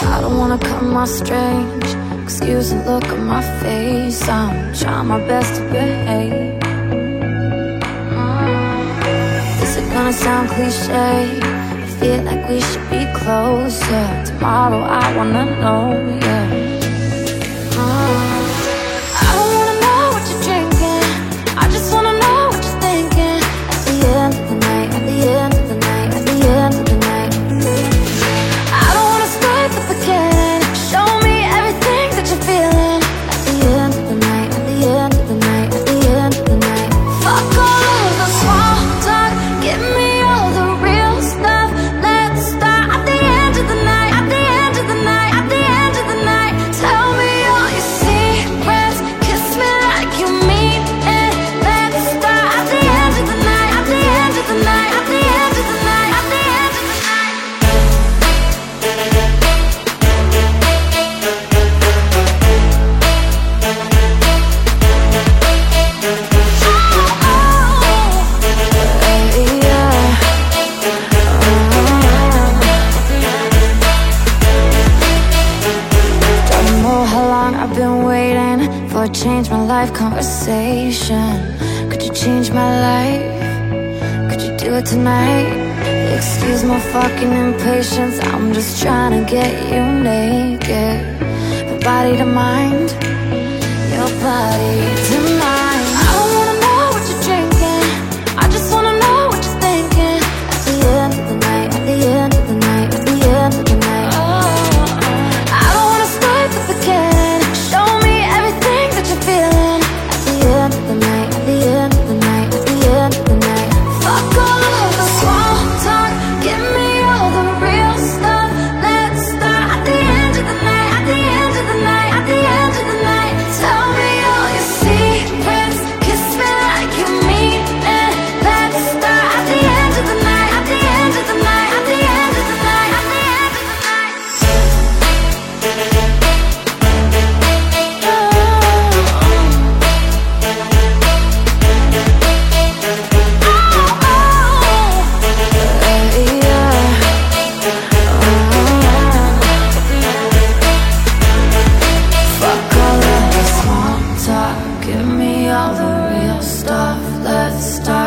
I don't wanna cut my strange. Excuse the look on my face. I'm trying my best to behave. Mm. Is it gonna sound cliche? I feel like we should be closer. Tomorrow I wanna know, yeah. change my life conversation? Could you change my life? Could you do it tonight? Excuse my fucking impatience, I'm just trying to get you naked. Body to mind, your body. stop.